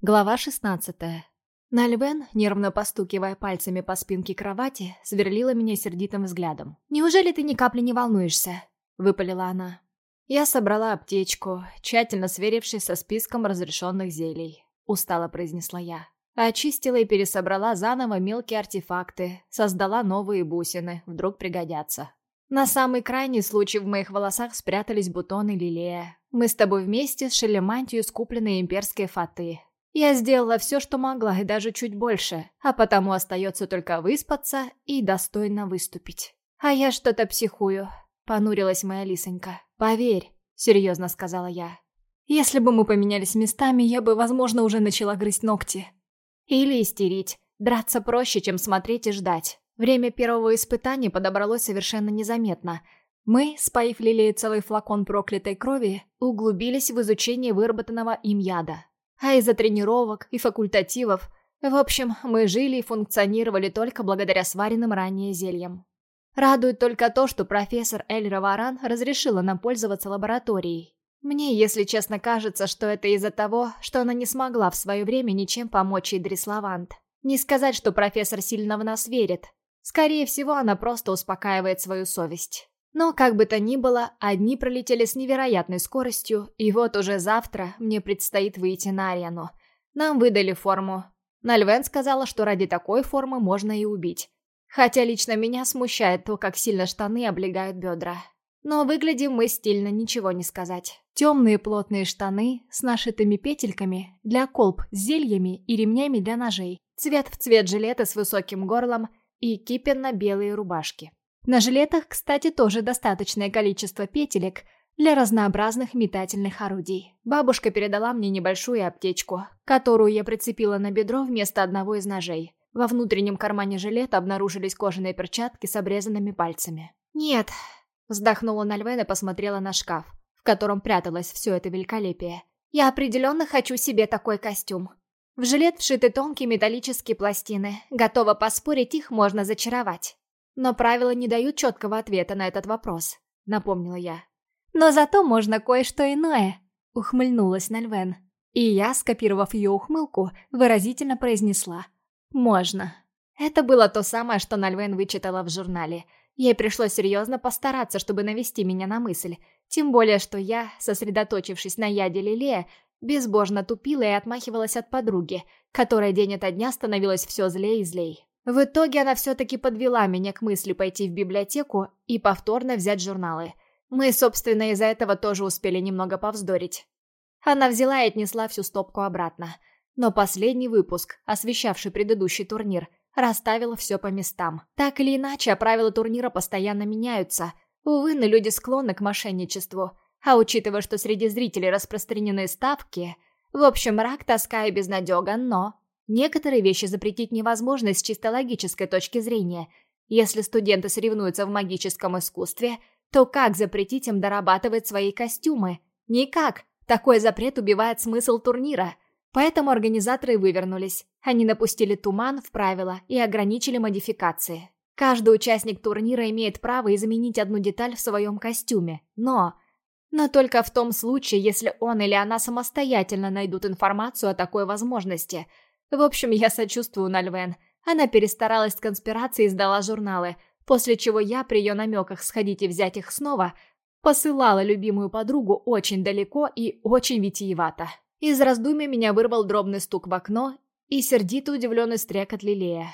Глава 16. Нальвен, нервно постукивая пальцами по спинке кровати, сверлила меня сердитым взглядом. «Неужели ты ни капли не волнуешься?» — выпалила она. Я собрала аптечку, тщательно сверившись со списком разрешенных зелий. Устало произнесла я. Очистила и пересобрала заново мелкие артефакты, создала новые бусины, вдруг пригодятся. На самый крайний случай в моих волосах спрятались бутоны лилея. Мы с тобой вместе сшили мантию, скупленной имперской фаты, я сделала все, что могла, и даже чуть больше, а потому остается только выспаться и достойно выступить. А я что-то психую, понурилась моя лисонька. Поверь, серьезно сказала я. Если бы мы поменялись местами, я бы, возможно, уже начала грызть ногти. Или истерить. Драться проще, чем смотреть и ждать. Время первого испытания подобралось совершенно незаметно. Мы, споив Лилии целый флакон проклятой крови, углубились в изучение выработанного им яда. А из-за тренировок и факультативов, в общем, мы жили и функционировали только благодаря сваренным ранее зельям. Радует только то, что профессор Эль Раваран разрешила нам пользоваться лабораторией. Мне, если честно, кажется, что это из-за того, что она не смогла в свое время ничем помочь Идрис Лавант. Не сказать, что профессор сильно в нас верит. Скорее всего, она просто успокаивает свою совесть. Но, как бы то ни было, одни пролетели с невероятной скоростью, и вот уже завтра мне предстоит выйти на арену. Нам выдали форму. Нальвен сказала, что ради такой формы можно и убить. Хотя лично меня смущает то, как сильно штаны облегают бедра. Но выглядим мы стильно, ничего не сказать. Темные плотные штаны с нашитыми петельками для колб с зельями и ремнями для ножей. Цвет в цвет жилета с высоким горлом и кипенно-белые рубашки. На жилетах, кстати, тоже достаточное количество петелек для разнообразных метательных орудий. Бабушка передала мне небольшую аптечку, которую я прицепила на бедро вместо одного из ножей. Во внутреннем кармане жилета обнаружились кожаные перчатки с обрезанными пальцами. «Нет», — вздохнула Нальвен и посмотрела на шкаф, в котором пряталось все это великолепие. «Я определенно хочу себе такой костюм. В жилет вшиты тонкие металлические пластины. Готова поспорить, их можно зачаровать. Но правила не дают четкого ответа на этот вопрос, напомнила я. Но зато можно кое-что иное, ухмыльнулась Нальвен. И я, скопировав ее ухмылку, выразительно произнесла. «Можно». Это было то самое, что Нальвен вычитала в журнале. Ей пришлось серьезно постараться, чтобы навести меня на мысль. Тем более, что я, сосредоточившись на яде Лилея, безбожно тупила и отмахивалась от подруги, которая день ото дня становилась все злее и злей. В итоге она все-таки подвела меня к мысли пойти в библиотеку и повторно взять журналы. Мы, собственно, из-за этого тоже успели немного повздорить. Она взяла и отнесла всю стопку обратно. Но последний выпуск, освещавший предыдущий турнир, расставил все по местам. Так или иначе, правила турнира постоянно меняются. Увы, но люди склонны к мошенничеству. А учитывая, что среди зрителей распространены ставки... В общем, рак, тоска и безнадега, но... Некоторые вещи запретить невозможно с чисто логической точки зрения. Если студенты соревнуются в магическом искусстве, то как запретить им дорабатывать свои костюмы? Никак. Такой запрет убивает смысл турнира. Поэтому организаторы вывернулись. Они напустили туман в правила и ограничили модификации. Каждый участник турнира имеет право изменить одну деталь в своем костюме, но... Но только в том случае, если он или она самостоятельно найдут информацию о такой возможности – в общем, я сочувствую Нальвен. Она перестаралась с конспирацией и сдала журналы, после чего я при ее намеках сходить и взять их снова посылала любимую подругу очень далеко и очень витиевато. Из раздумья меня вырвал дробный стук в окно и сердито удивленный стрекот Лилея.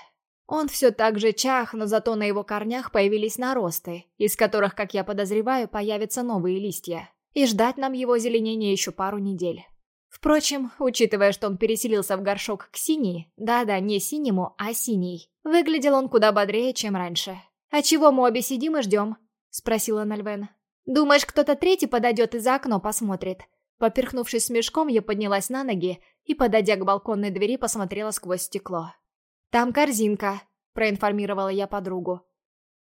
Он все так же чах, но зато на его корнях появились наросты, из которых, как я подозреваю, появятся новые листья. И ждать нам его зеленения еще пару недель. Впрочем, учитывая, что он переселился в горшок к синей, да-да, не синему, а синий, выглядел он куда бодрее, чем раньше. «А чего мы обе сидим и ждем?» — спросила Нальвен. «Думаешь, кто-то третий подойдет и за окно посмотрит?» Поперхнувшись мешком, я поднялась на ноги и, подойдя к балконной двери, посмотрела сквозь стекло. «Там корзинка», — проинформировала я подругу.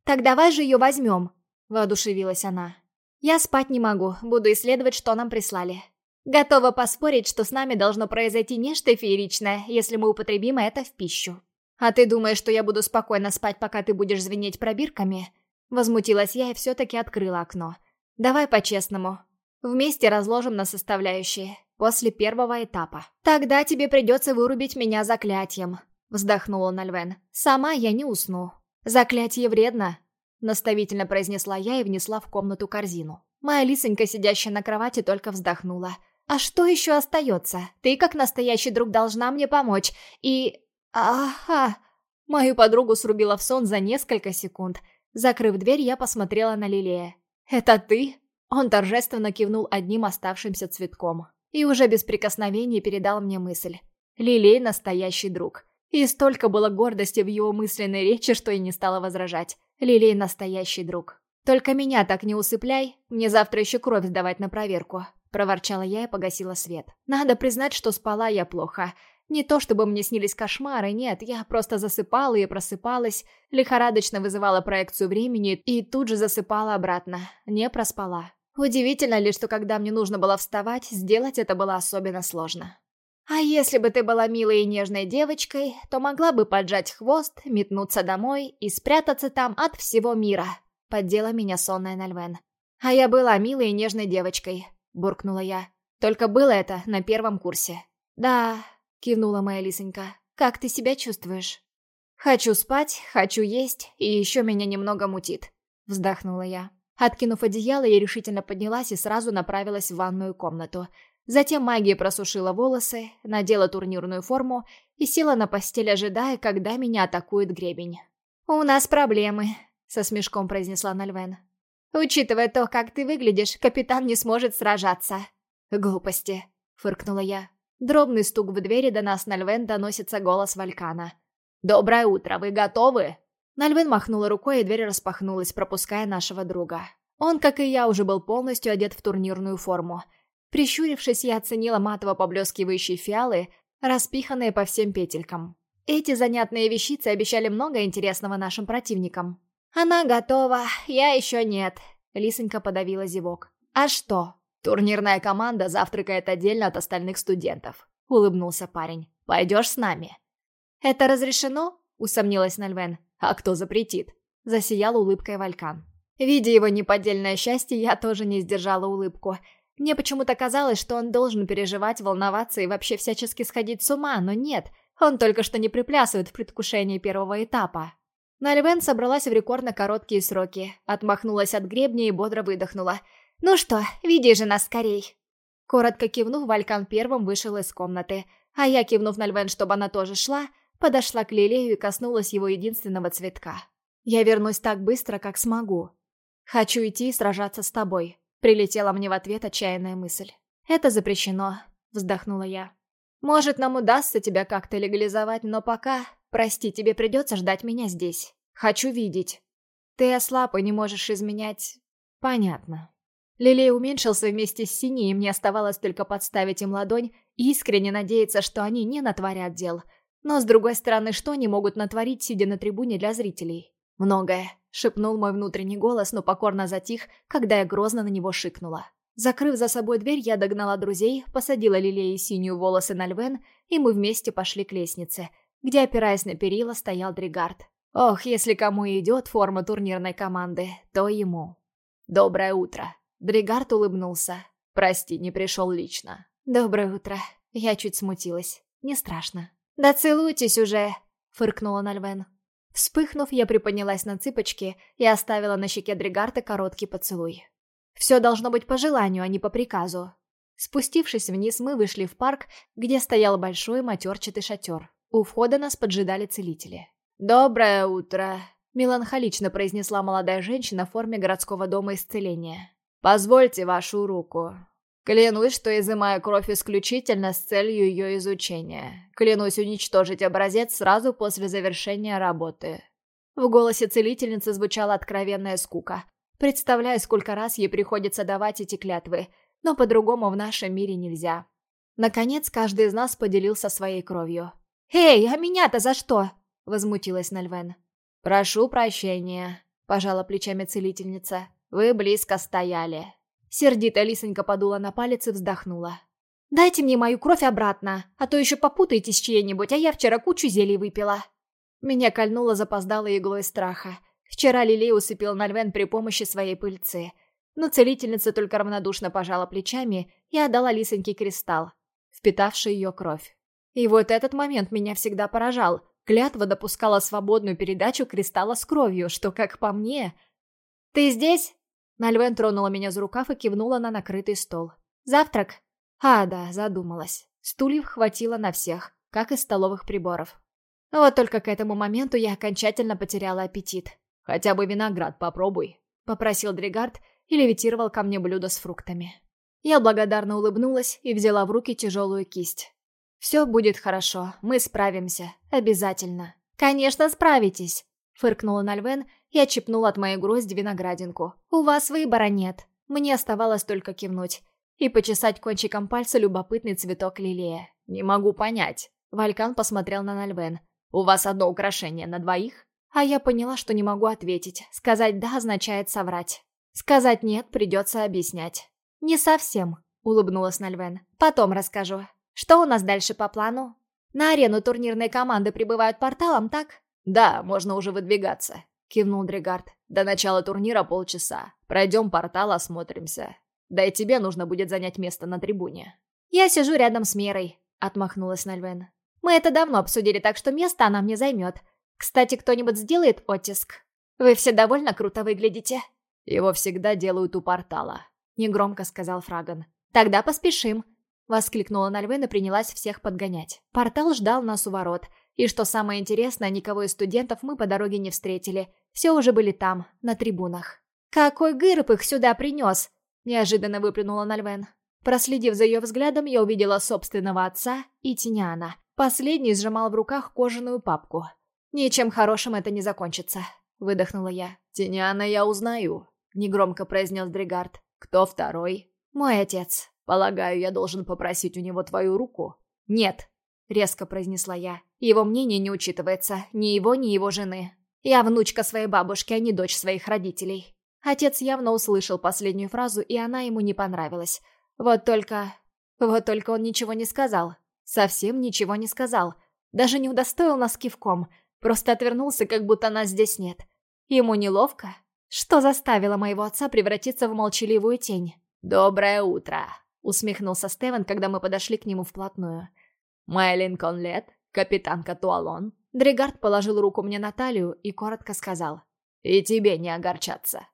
«Так давай же ее возьмем», — воодушевилась она. «Я спать не могу, буду исследовать, что нам прислали». Готова поспорить, что с нами должно произойти нечто фееричное, если мы употребим это в пищу. А ты думаешь, что я буду спокойно спать, пока ты будешь звенеть пробирками? Возмутилась я и все-таки открыла окно. Давай по-честному. Вместе разложим на составляющие. после первого этапа. Тогда тебе придется вырубить меня заклятием, вздохнула Нальвен. Сама я не усну. Заклятие вредно, наставительно произнесла я и внесла в комнату корзину. Моя лисонька, сидящая на кровати, только вздохнула. «А что еще остается? Ты, как настоящий друг, должна мне помочь. И... Ага...» Мою подругу срубила в сон за несколько секунд. Закрыв дверь, я посмотрела на Лилея. «Это ты?» Он торжественно кивнул одним оставшимся цветком. И уже без прикосновений передал мне мысль. Лилей – настоящий друг. И столько было гордости в его мысленной речи, что я не стала возражать. Лилей – настоящий друг. «Только меня так не усыпляй, мне завтра еще кровь сдавать на проверку», – проворчала я и погасила свет. «Надо признать, что спала я плохо. Не то чтобы мне снились кошмары, нет, я просто засыпала и просыпалась, лихорадочно вызывала проекцию времени и тут же засыпала обратно. Не проспала. Удивительно ли, что когда мне нужно было вставать, сделать это было особенно сложно. А если бы ты была милой и нежной девочкой, то могла бы поджать хвост, метнуться домой и спрятаться там от всего мира. Поддела меня сонная Нальвен. А я была милой и нежной девочкой, буркнула я. Только было это на первом курсе. Да, кивнула моя лисонька. Как ты себя чувствуешь? Хочу спать, хочу есть, и еще меня немного мутит. Вздохнула я. Откинув одеяло, я решительно поднялась и сразу направилась в ванную комнату. Затем магия просушила волосы, надела турнирную форму и села на постель, ожидая, когда меня атакует гребень. «У нас проблемы», — со смешком произнесла Нальвен. «Учитывая то, как ты выглядишь, капитан не сможет сражаться». «Глупости», — фыркнула я. Дробный стук в двери до нас Нальвен доносится голос Валькана. «Доброе утро, вы готовы?» Нальвен махнула рукой, и дверь распахнулась, пропуская нашего друга. Он, как и я, уже был полностью одет в турнирную форму. Прищурившись, я оценила матово поблескивающие фиалы, распиханные по всем петелькам. Эти занятные вещицы обещали много интересного нашим противникам. «Она готова, я еще нет», — Лисонька подавила зевок. «А что?» «Турнирная команда завтракает отдельно от остальных студентов», — улыбнулся парень. «Пойдешь с нами?» «Это разрешено?» — усомнилась Нальвен. А кто запретит? Засиял улыбкой Валькан. Видя его неподдельное счастье, я тоже не сдержала улыбку. Мне почему-то казалось, что он должен переживать, волноваться и вообще всячески сходить с ума, но нет, он только что не приплясывает в предвкушении первого этапа. Нальвен собралась в рекордно короткие сроки, отмахнулась от гребня и бодро выдохнула. «Ну что, веди же нас скорей!» Коротко кивнув, Валькан первым вышел из комнаты, а я, кивнув на Львен, чтобы она тоже шла, Подошла к Лилею и коснулась его единственного цветка. «Я вернусь так быстро, как смогу. Хочу идти и сражаться с тобой», — прилетела мне в ответ отчаянная мысль. «Это запрещено», — вздохнула я. «Может, нам удастся тебя как-то легализовать, но пока, прости, тебе придется ждать меня здесь. Хочу видеть. Ты ослаб и не можешь изменять...» «Понятно». Лилей уменьшился вместе с Синей, и мне оставалось только подставить им ладонь и искренне надеяться, что они не натворят дел — но, с другой стороны, что они могут натворить, сидя на трибуне для зрителей? Многое, шепнул мой внутренний голос, но покорно затих, когда я грозно на него шикнула. Закрыв за собой дверь, я догнала друзей, посадила Лилей и синюю волосы на Львен, и мы вместе пошли к лестнице, где, опираясь на перила, стоял Дригард. Ох, если кому идет форма турнирной команды, то ему. «Доброе утро!» Дригард улыбнулся. «Прости, не пришел лично». «Доброе утро». Я чуть смутилась. Не страшно. «Да целуйтесь уже!» — фыркнула Нальвен. Вспыхнув, я приподнялась на цыпочки и оставила на щеке Дригарта короткий поцелуй. Все должно быть по желанию, а не по приказу. Спустившись вниз, мы вышли в парк, где стоял большой матерчатый шатер. У входа нас поджидали целители. «Доброе утро!» – меланхолично произнесла молодая женщина в форме городского дома исцеления. «Позвольте вашу руку». Клянусь, что изымаю кровь исключительно с целью ее изучения. Клянусь уничтожить образец сразу после завершения работы». В голосе целительницы звучала откровенная скука. Представляю, сколько раз ей приходится давать эти клятвы, но по-другому в нашем мире нельзя. Наконец, каждый из нас поделился своей кровью. «Эй, а меня-то за что?» – возмутилась Нальвен. «Прошу прощения», – пожала плечами целительница. «Вы близко стояли». Сердито Лисонька подула на палец и вздохнула. «Дайте мне мою кровь обратно, а то еще попутаетесь чьей-нибудь, а я вчера кучу зелий выпила». Меня кольнуло запоздалой иглой страха. Вчера Лилей усыпил Нальвен при помощи своей пыльцы. Но целительница только равнодушно пожала плечами и отдала лисонький кристалл, впитавший ее кровь. И вот этот момент меня всегда поражал. Клятва допускала свободную передачу кристалла с кровью, что, как по мне... «Ты здесь?» Нальвен тронула меня за рукав и кивнула на накрытый стол. «Завтрак?» А, да, задумалась. Стульев хватило на всех, как и столовых приборов. Вот только к этому моменту я окончательно потеряла аппетит. «Хотя бы виноград попробуй», — попросил Дригард и левитировал ко мне блюдо с фруктами. Я благодарно улыбнулась и взяла в руки тяжелую кисть. «Все будет хорошо, мы справимся, обязательно». «Конечно, справитесь», — фыркнула Нальвен и отчипнула от моей грозди виноградинку. «У вас выбора нет». Мне оставалось только кивнуть и почесать кончиком пальца любопытный цветок лилия. «Не могу понять». Валькан посмотрел на Нальвен. «У вас одно украшение на двоих?» А я поняла, что не могу ответить. Сказать «да» означает соврать. Сказать «нет» придется объяснять. «Не совсем», — улыбнулась Нальвен. «Потом расскажу. Что у нас дальше по плану?» «На арену турнирные команды прибывают порталом, так?» «Да, можно уже выдвигаться», — кивнул Дригард. «До начала турнира полчаса. Пройдем портал, осмотримся. Да и тебе нужно будет занять место на трибуне». «Я сижу рядом с Мерой», — отмахнулась Нальвен. «Мы это давно обсудили, так что место она мне займет. Кстати, кто-нибудь сделает оттиск? Вы все довольно круто выглядите». «Его всегда делают у портала», — негромко сказал Фраган. «Тогда поспешим», — воскликнула Нальвен и принялась всех подгонять. Портал ждал нас у ворот. И что самое интересное, никого из студентов мы по дороге не встретили. Все уже были там, на трибунах. «Какой гырб их сюда принес?» Неожиданно выплюнула Нальвен. Проследив за ее взглядом, я увидела собственного отца и Тиняна. Последний сжимал в руках кожаную папку. «Ничем хорошим это не закончится», — выдохнула я. «Тиняна я узнаю», — негромко произнес Дригард. «Кто второй?» «Мой отец». «Полагаю, я должен попросить у него твою руку?» «Нет», — резко произнесла я. «Его мнение не учитывается, ни его, ни его жены. Я внучка своей бабушки, а не дочь своих родителей». Отец явно услышал последнюю фразу, и она ему не понравилась. Вот только... Вот только он ничего не сказал. Совсем ничего не сказал. Даже не удостоил нас кивком. Просто отвернулся, как будто нас здесь нет. Ему неловко? Что заставило моего отца превратиться в молчаливую тень? «Доброе утро!» — усмехнулся Стевен, когда мы подошли к нему вплотную. «Майлин Конлет, капитан Катуалон». Дригард положил руку мне на талию и коротко сказал. «И тебе не огорчаться».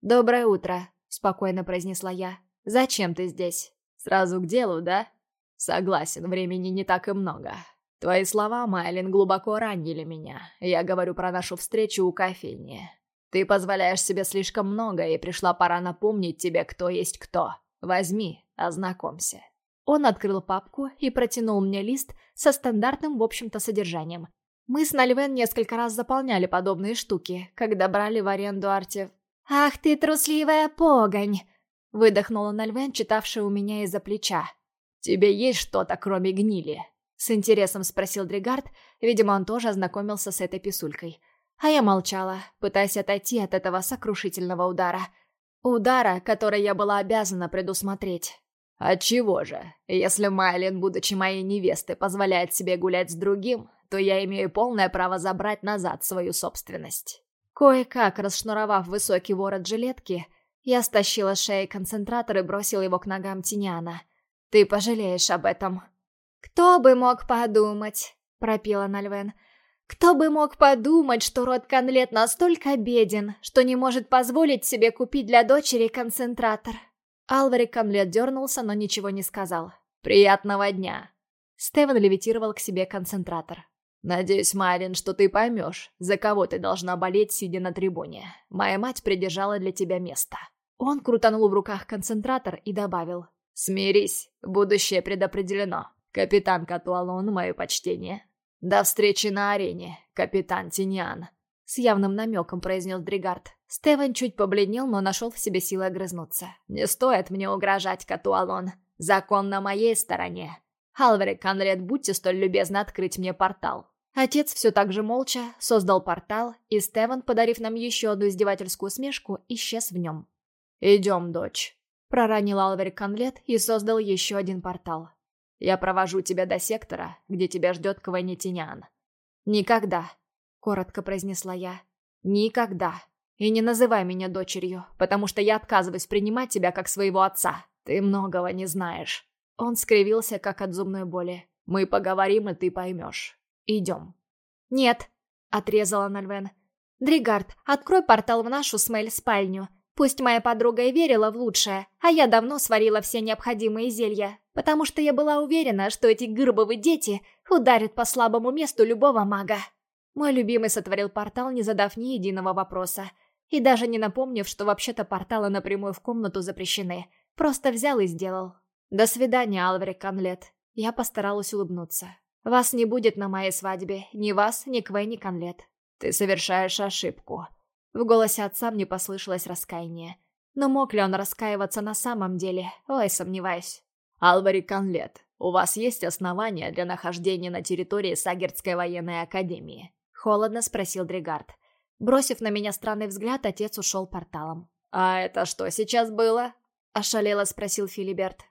«Доброе утро», — спокойно произнесла я. «Зачем ты здесь?» «Сразу к делу, да?» «Согласен, времени не так и много. Твои слова, Майлин, глубоко ранили меня. Я говорю про нашу встречу у кофейни. Ты позволяешь себе слишком много, и пришла пора напомнить тебе, кто есть кто. Возьми, ознакомься». Он открыл папку и протянул мне лист со стандартным, в общем-то, содержанием. Мы с Нальвен несколько раз заполняли подобные штуки, когда брали в аренду арте «Ах ты, трусливая погонь!» — выдохнула Нальвен, читавшая у меня из-за плеча. «Тебе есть что-то, кроме гнили?» — с интересом спросил Дригард. Видимо, он тоже ознакомился с этой писулькой. А я молчала, пытаясь отойти от этого сокрушительного удара. Удара, который я была обязана предусмотреть. «Отчего же? Если Майлин, будучи моей невестой, позволяет себе гулять с другим, то я имею полное право забрать назад свою собственность». Кое-как расшнуровав высокий ворот жилетки, я стащила с шеи концентратор и бросила его к ногам Тиняна. «Ты пожалеешь об этом». «Кто бы мог подумать?» — пропила Нальвен. «Кто бы мог подумать, что род Конлет настолько беден, что не может позволить себе купить для дочери концентратор?» Алварик Конлет дернулся, но ничего не сказал. «Приятного дня!» Стевен левитировал к себе концентратор. «Надеюсь, Марин, что ты поймешь, за кого ты должна болеть, сидя на трибуне. Моя мать придержала для тебя место». Он крутанул в руках концентратор и добавил. «Смирись, будущее предопределено. Капитан Катуалон, мое почтение. До встречи на арене, капитан Тиньян». С явным намеком произнес Дригард. Стевен чуть побледнел, но нашел в себе силы огрызнуться. «Не стоит мне угрожать, Катуалон. Закон на моей стороне. Халварик Конред, будьте столь любезны открыть мне портал». Отец все так же молча создал портал, и Стеван, подарив нам еще одну издевательскую смешку, исчез в нем. «Идем, дочь», — проранил Алварик Конлет и создал еще один портал. «Я провожу тебя до сектора, где тебя ждет Кванитинян». «Никогда», — коротко произнесла я. «Никогда. И не называй меня дочерью, потому что я отказываюсь принимать тебя как своего отца. Ты многого не знаешь». Он скривился, как от зубной боли. «Мы поговорим, и ты поймешь. Идем». «Нет», — отрезала Нальвен. «Дригард, открой портал в нашу смель спальню. Пусть моя подруга и верила в лучшее, а я давно сварила все необходимые зелья, потому что я была уверена, что эти гырбовые дети ударят по слабому месту любого мага». Мой любимый сотворил портал, не задав ни единого вопроса. И даже не напомнив, что вообще-то порталы напрямую в комнату запрещены. Просто взял и сделал. «До свидания, Алврик Конлет». Я постаралась улыбнуться. «Вас не будет на моей свадьбе. Ни вас, ни Квей, ни Конлет. Ты совершаешь ошибку». В голосе отца мне послышалось раскаяние. Но мог ли он раскаиваться на самом деле? Ой, сомневаюсь. «Алварик Конлет, у вас есть основания для нахождения на территории Сагердской военной академии?» Холодно спросил Дригард. Бросив на меня странный взгляд, отец ушел порталом. «А это что сейчас было?» Ошалело спросил Филиберт.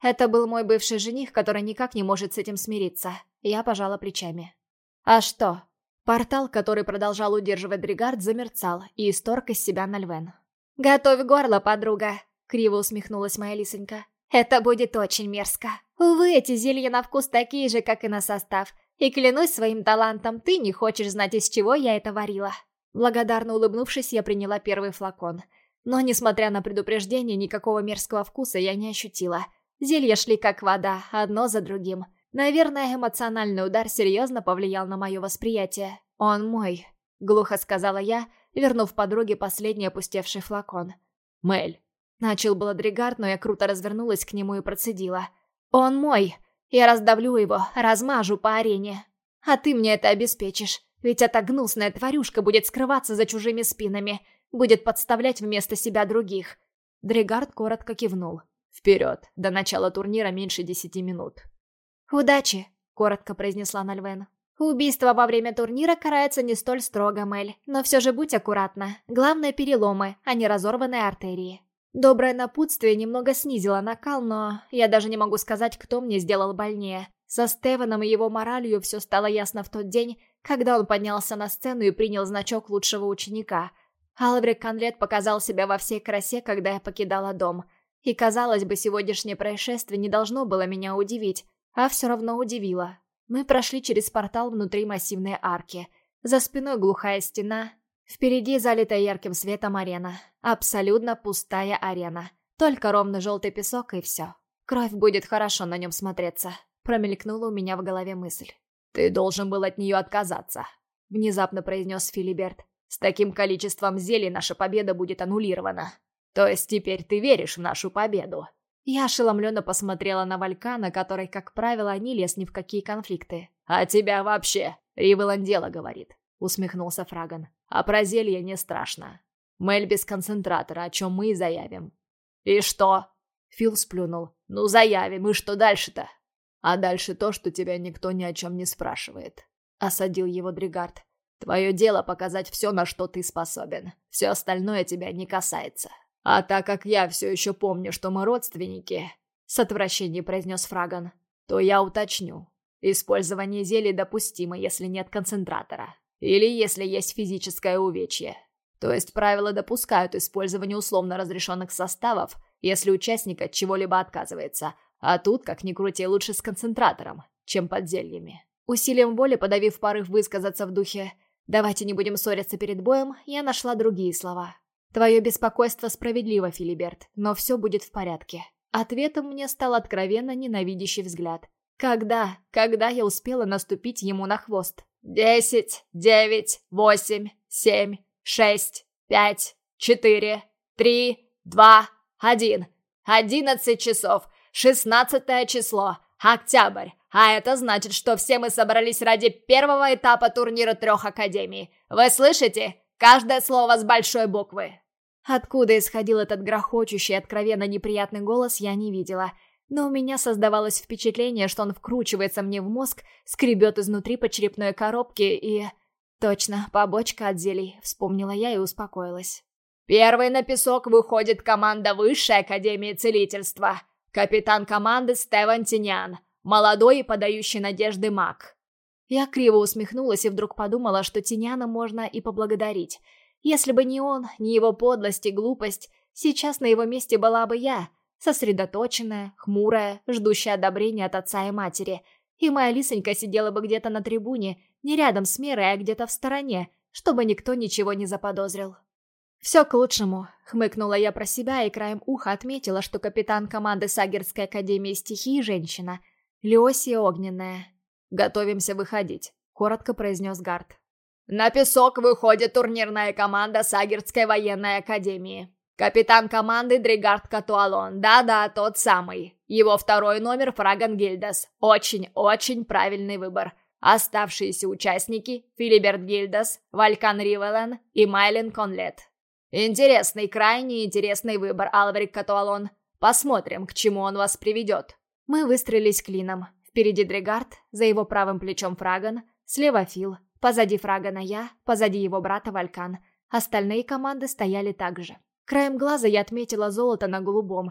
Это был мой бывший жених, который никак не может с этим смириться. Я пожала плечами. А что? Портал, который продолжал удерживать Дригард, замерцал и исторг из себя Нальвен. «Готовь горло, подруга!» — криво усмехнулась моя лисонька. «Это будет очень мерзко. Увы, эти зелья на вкус такие же, как и на состав. И клянусь своим талантом, ты не хочешь знать, из чего я это варила». Благодарно улыбнувшись, я приняла первый флакон. Но, несмотря на предупреждение, никакого мерзкого вкуса я не ощутила. Зелья шли как вода, одно за другим. Наверное, эмоциональный удар серьезно повлиял на мое восприятие. «Он мой», — глухо сказала я, вернув подруге последний опустевший флакон. «Мэль». Начал было Дригард, но я круто развернулась к нему и процедила. «Он мой. Я раздавлю его, размажу по арене. А ты мне это обеспечишь. Ведь эта гнусная тварюшка будет скрываться за чужими спинами, будет подставлять вместо себя других. Дригард коротко кивнул. «Вперед! До начала турнира меньше десяти минут». «Удачи!» — коротко произнесла Нальвен. «Убийство во время турнира карается не столь строго, Мэль, но все же будь аккуратна. Главное — переломы, а не разорванные артерии». Доброе напутствие немного снизило накал, но я даже не могу сказать, кто мне сделал больнее. Со Стеваном и его моралью все стало ясно в тот день, когда он поднялся на сцену и принял значок лучшего ученика. Алврик Конлет показал себя во всей красе, когда я покидала дом. И, казалось бы, сегодняшнее происшествие не должно было меня удивить, а все равно удивило. Мы прошли через портал внутри массивной арки. За спиной глухая стена. Впереди залитая ярким светом арена. Абсолютно пустая арена. Только ровно желтый песок и все. Кровь будет хорошо на нем смотреться. Промелькнула у меня в голове мысль. «Ты должен был от нее отказаться», — внезапно произнес Филиберт. «С таким количеством зелий наша победа будет аннулирована. То есть теперь ты веришь в нашу победу?» Я ошеломленно посмотрела на Валькана, который, как правило, не лез ни в какие конфликты. «А тебя вообще?» — Ривелан дело говорит, — усмехнулся Фраган. «А про зелье не страшно. Мэль без концентратора, о чем мы и заявим». «И что?» — Фил сплюнул. «Ну, заявим, и что дальше-то?» А дальше то, что тебя никто ни о чем не спрашивает. Осадил его Дригард. Твое дело показать все, на что ты способен. Все остальное тебя не касается. А так как я все еще помню, что мы родственники, с отвращением произнес Фраган, то я уточню. Использование зелий допустимо, если нет концентратора. Или если есть физическое увечье. То есть правила допускают использование условно разрешенных составов, если участник от чего-либо отказывается – а тут, как ни крути, лучше с концентратором, чем под зельями. Усилием воли, подавив порыв высказаться в духе «давайте не будем ссориться перед боем», я нашла другие слова. «Твое беспокойство справедливо, Филиберт, но все будет в порядке». Ответом мне стал откровенно ненавидящий взгляд. Когда, когда я успела наступить ему на хвост? «Десять, девять, восемь, семь, шесть, пять, четыре, три, два, один. Одиннадцать часов. Шестнадцатое число. Октябрь. А это значит, что все мы собрались ради первого этапа турнира трех академий. Вы слышите? Каждое слово с большой буквы. Откуда исходил этот грохочущий, откровенно неприятный голос, я не видела. Но у меня создавалось впечатление, что он вкручивается мне в мозг, скребет изнутри по черепной коробке и... Точно, побочка от зелий, вспомнила я и успокоилась. Первой на песок выходит команда Высшей Академии Целительства. Капитан команды Стеван Тинян. Молодой и подающий надежды маг. Я криво усмехнулась и вдруг подумала, что Тиняна можно и поблагодарить. Если бы не он, не его подлость и глупость, сейчас на его месте была бы я, сосредоточенная, хмурая, ждущая одобрения от отца и матери. И моя лисонька сидела бы где-то на трибуне, не рядом с Мерой, а где-то в стороне, чтобы никто ничего не заподозрил. «Все к лучшему», — хмыкнула я про себя и краем уха отметила, что капитан команды Сагерской академии стихии — женщина. Леосия Огненная. «Готовимся выходить», — коротко произнес Гард. «На песок выходит турнирная команда Сагерской военной академии. Капитан команды Дригард Катуалон, да-да, тот самый. Его второй номер Фраган Гильдас. Очень-очень правильный выбор. Оставшиеся участники – Филиберт Гильдас, Валькан Ривелен и Майлен Конлет. Интересный, крайне интересный выбор, Алварик Катуалон. Посмотрим, к чему он вас приведет. Мы выстроились клином. Впереди Дригард, за его правым плечом Фраган, слева Фил, позади Фрагана я, позади его брата Валькан. Остальные команды стояли так же. Краем глаза я отметила золото на голубом.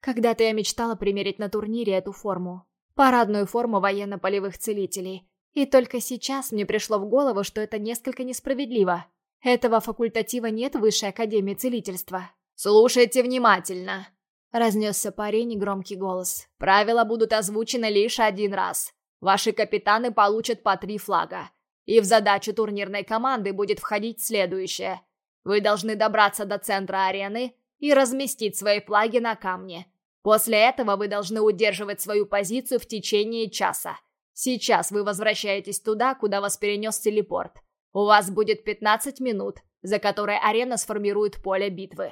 Когда-то я мечтала примерить на турнире эту форму. Парадную форму военно-полевых целителей. И только сейчас мне пришло в голову, что это несколько несправедливо. Этого факультатива нет в Высшей Академии Целительства. «Слушайте внимательно!» Разнесся парень громкий голос. «Правила будут озвучены лишь один раз. Ваши капитаны получат по три флага. И в задачу турнирной команды будет входить следующее – вы должны добраться до центра арены и разместить свои флаги на камне. После этого вы должны удерживать свою позицию в течение часа. Сейчас вы возвращаетесь туда, куда вас перенес телепорт. У вас будет 15 минут, за которые арена сформирует поле битвы.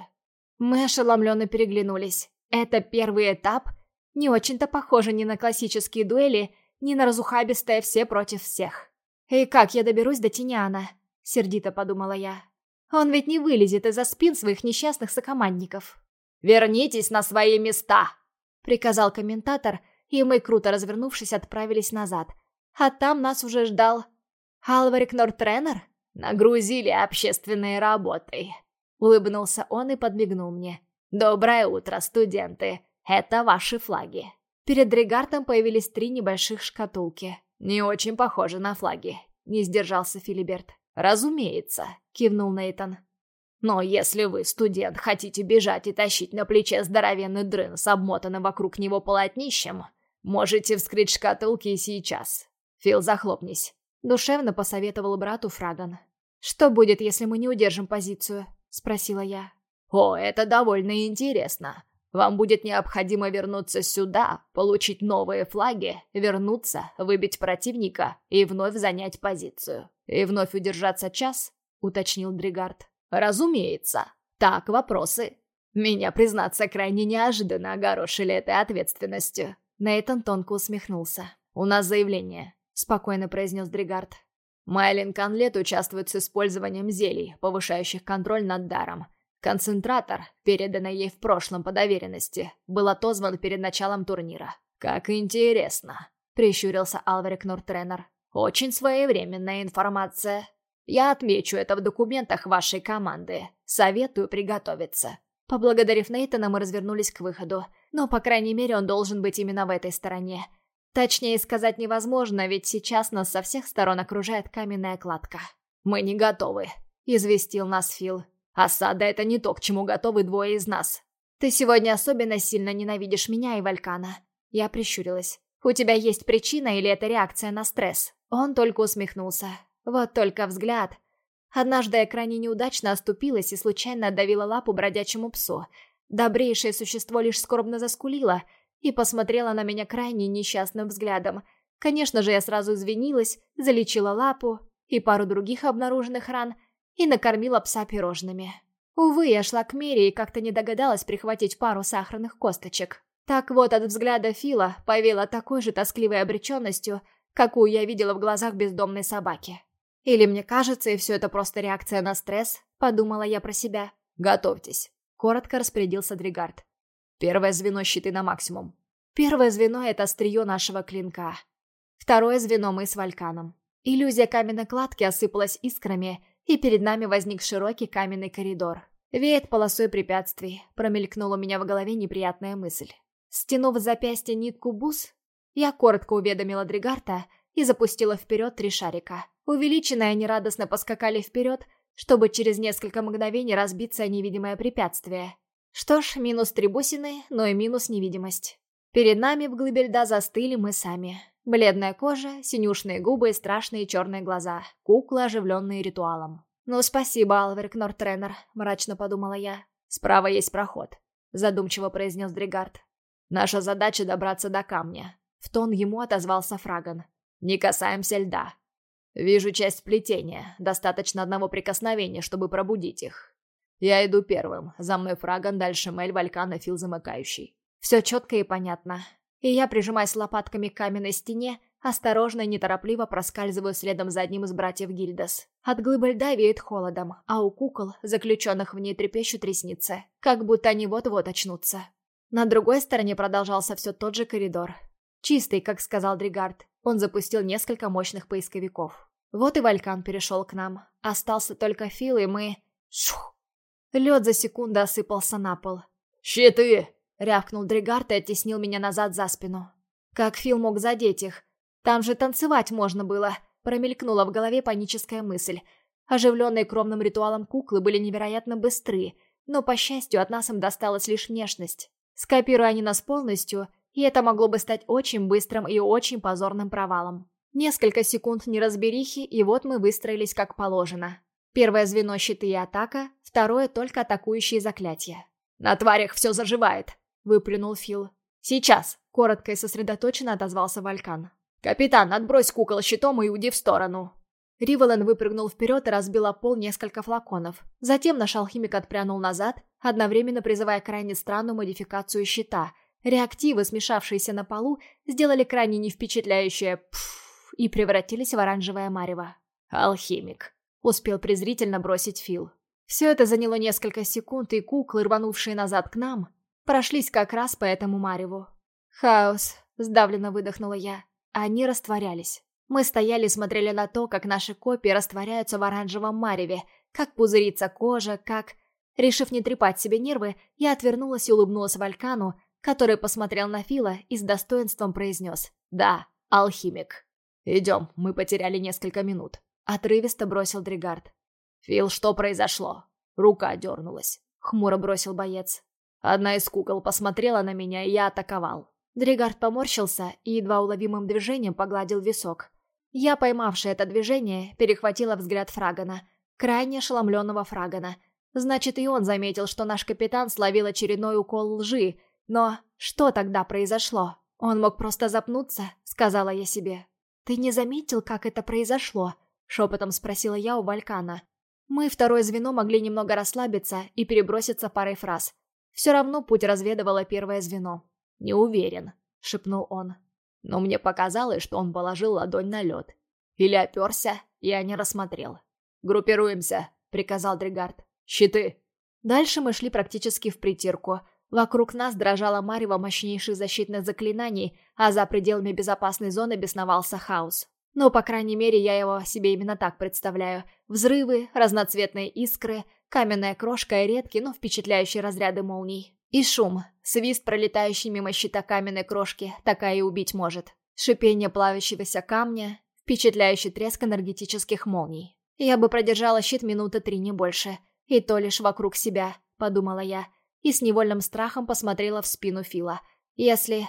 Мы ошеломленно переглянулись. Это первый этап? Не очень-то похоже ни на классические дуэли, ни на разухабистое все против всех. «И как я доберусь до Тиниана?» — сердито подумала я. Он ведь не вылезет из-за спин своих несчастных сокомандников. «Вернитесь на свои места!» — приказал комментатор, и мы, круто развернувшись, отправились назад. А там нас уже ждал... Алварик Нортренер? Нагрузили общественной работой. Улыбнулся он и подмигнул мне. «Доброе утро, студенты! Это ваши флаги!» Перед Регартом появились три небольших шкатулки. «Не очень похожи на флаги», — не сдержался Филиберт. «Разумеется», — кивнул Нейтон. «Но если вы, студент, хотите бежать и тащить на плече здоровенный дрын с обмотанным вокруг него полотнищем, можете вскрыть шкатулки и сейчас. Фил, захлопнись», — душевно посоветовал брату Фраган. «Что будет, если мы не удержим позицию?» — спросила я. «О, это довольно интересно. Вам будет необходимо вернуться сюда, получить новые флаги, вернуться, выбить противника и вновь занять позицию. И вновь удержаться час, уточнил Дригард. Разумеется. Так, вопросы. Меня, признаться, крайне неожиданно огорошили этой ответственностью. Нейтан тонко усмехнулся. «У нас заявление», — спокойно произнес Дригард. Майлин Конлет участвует с использованием зелий, повышающих контроль над даром. Концентратор, переданный ей в прошлом по доверенности, был отозван перед началом турнира. «Как интересно», — прищурился Алварик Нортренер. «Очень своевременная информация. Я отмечу это в документах вашей команды. Советую приготовиться». Поблагодарив Нейтана, мы развернулись к выходу. Но, по крайней мере, он должен быть именно в этой стороне. Точнее сказать невозможно, ведь сейчас нас со всех сторон окружает каменная кладка. «Мы не готовы», — известил нас Фил. Осада — это не то, к чему готовы двое из нас. Ты сегодня особенно сильно ненавидишь меня и Валькана. Я прищурилась. У тебя есть причина или это реакция на стресс? Он только усмехнулся. Вот только взгляд. Однажды я крайне неудачно оступилась и случайно отдавила лапу бродячему псу. Добрейшее существо лишь скорбно заскулило и посмотрело на меня крайне несчастным взглядом. Конечно же, я сразу извинилась, залечила лапу и пару других обнаруженных ран — и накормила пса пирожными. Увы, я шла к Мере и как-то не догадалась прихватить пару сахарных косточек. Так вот, от взгляда Фила повела такой же тоскливой обреченностью, какую я видела в глазах бездомной собаки. Или мне кажется, и все это просто реакция на стресс, подумала я про себя. «Готовьтесь», — коротко распорядился Дригард. «Первое звено щиты на максимум». Первое звено — это острие нашего клинка. Второе звено мы с Вальканом. Иллюзия каменной кладки осыпалась искрами, и перед нами возник широкий каменный коридор. Веет полосой препятствий, промелькнула у меня в голове неприятная мысль. Стянув с запястья нитку бус, я коротко уведомила Дригарта и запустила вперед три шарика. Увеличенные они радостно поскакали вперед, чтобы через несколько мгновений разбиться о невидимое препятствие. Что ж, минус три бусины, но и минус невидимость. Перед нами в глыбе льда застыли мы сами. Бледная кожа, синюшные губы и страшные черные глаза. Куклы, оживленные ритуалом. «Ну, спасибо, Алверк Нортренер», — мрачно подумала я. «Справа есть проход», — задумчиво произнес Дригард. «Наша задача — добраться до камня». В тон ему отозвался Фраган. «Не касаемся льда. Вижу часть плетения. Достаточно одного прикосновения, чтобы пробудить их. Я иду первым. За мной Фраган, дальше Мель, Валькан и Фил замыкающий». Все четко и понятно. И я, прижимаясь лопатками к каменной стене, Осторожно и неторопливо проскальзываю следом за одним из братьев Гильдас. От глыбы льда веет холодом, а у кукол, заключенных в ней, трепещут ресницы, как будто они вот-вот очнутся. На другой стороне продолжался все тот же коридор. Чистый, как сказал Дригард. Он запустил несколько мощных поисковиков. Вот и Валькан перешел к нам. Остался только Фил, и мы... Шух! Лед за секунду осыпался на пол. «Щиты!» — рявкнул Дригард и оттеснил меня назад за спину. Как Фил мог задеть их? Там же танцевать можно было. Промелькнула в голове паническая мысль. Оживленные кровным ритуалом куклы были невероятно быстры, но, по счастью, от нас им досталась лишь внешность. Скопируя они нас полностью, и это могло бы стать очень быстрым и очень позорным провалом. Несколько секунд неразберихи, и вот мы выстроились как положено. Первое звено щиты и атака, второе только атакующие заклятия. «На тварях все заживает», — выплюнул Фил. «Сейчас», — коротко и сосредоточенно отозвался Валькан. «Капитан, отбрось кукол щитом и уйди в сторону!» Риволен выпрыгнул вперед и разбил о пол несколько флаконов. Затем наш алхимик отпрянул назад, одновременно призывая крайне странную модификацию щита. Реактивы, смешавшиеся на полу, сделали крайне невпечатляющее «пф» и превратились в оранжевое марево. «Алхимик», — успел презрительно бросить Фил. Все это заняло несколько секунд, и куклы, рванувшие назад к нам, прошлись как раз по этому мареву. «Хаос», — сдавленно выдохнула я. Они растворялись. Мы стояли и смотрели на то, как наши копии растворяются в оранжевом мареве, как пузырится кожа, как... Решив не трепать себе нервы, я отвернулась и улыбнулась Валькану, который посмотрел на Фила и с достоинством произнес «Да, алхимик». «Идем, мы потеряли несколько минут», — отрывисто бросил Дригард. «Фил, что произошло?» Рука дернулась. Хмуро бросил боец. Одна из кукол посмотрела на меня, и я атаковал. Дригард поморщился и едва уловимым движением погладил висок. Я, поймавшая это движение, перехватила взгляд Фрагана. Крайне ошеломленного Фрагана. Значит, и он заметил, что наш капитан словил очередной укол лжи. Но что тогда произошло? Он мог просто запнуться, сказала я себе. «Ты не заметил, как это произошло?» Шепотом спросила я у Валькана. Мы, второе звено, могли немного расслабиться и переброситься парой фраз. Все равно путь разведывало первое звено. «Не уверен», — шепнул он. Но мне показалось, что он положил ладонь на лед. Или оперся, я не рассмотрел. «Группируемся», — приказал Дригард. «Щиты!» Дальше мы шли практически в притирку. Вокруг нас дрожала марево мощнейших защитных заклинаний, а за пределами безопасной зоны бесновался хаос. Ну, по крайней мере, я его себе именно так представляю. Взрывы, разноцветные искры, каменная крошка и редкие, но впечатляющие разряды молний. И шум, свист, пролетающий мимо щита каменной крошки, такая и убить может. Шипение плавящегося камня, впечатляющий треск энергетических молний. Я бы продержала щит минуты три, не больше. И то лишь вокруг себя, подумала я, и с невольным страхом посмотрела в спину Фила. Если...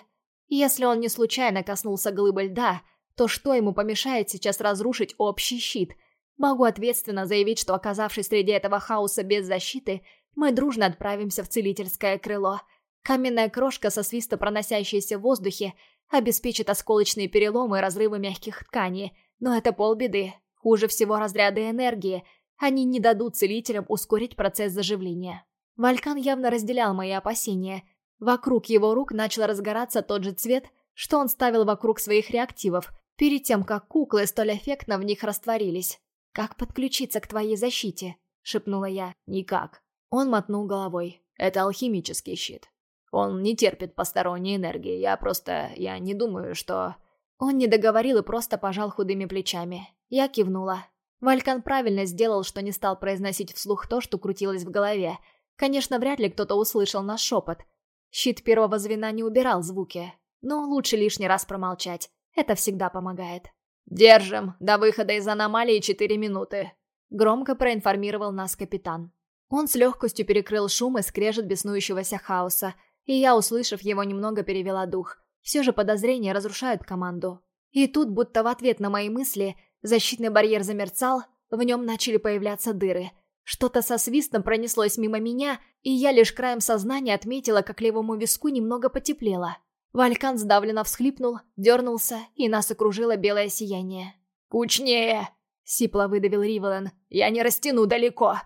Если он не случайно коснулся глыбы льда, то что ему помешает сейчас разрушить общий щит? Могу ответственно заявить, что оказавшись среди этого хаоса без защиты, мы дружно отправимся в целительское крыло. Каменная крошка со свиста, проносящаяся в воздухе, обеспечит осколочные переломы и разрывы мягких тканей. Но это полбеды. Хуже всего разряды энергии. Они не дадут целителям ускорить процесс заживления. Валькан явно разделял мои опасения. Вокруг его рук начал разгораться тот же цвет, что он ставил вокруг своих реактивов, перед тем, как куклы столь эффектно в них растворились. «Как подключиться к твоей защите?» — шепнула я. «Никак», он мотнул головой. «Это алхимический щит. Он не терпит посторонней энергии. Я просто... Я не думаю, что...» Он не договорил и просто пожал худыми плечами. Я кивнула. Валькан правильно сделал, что не стал произносить вслух то, что крутилось в голове. Конечно, вряд ли кто-то услышал наш шепот. Щит первого звена не убирал звуки. Но лучше лишний раз промолчать. Это всегда помогает. «Держим. До выхода из аномалии четыре минуты», громко проинформировал нас капитан. Он с легкостью перекрыл шум и скрежет беснующегося хаоса, и я, услышав его, немного перевела дух. Все же подозрения разрушают команду. И тут, будто в ответ на мои мысли, защитный барьер замерцал, в нем начали появляться дыры. Что-то со свистом пронеслось мимо меня, и я лишь краем сознания отметила, как левому виску немного потеплело. Валькан сдавленно всхлипнул, дернулся, и нас окружило белое сияние. «Кучнее!» — сипло выдавил Ривелен. «Я не растяну далеко!»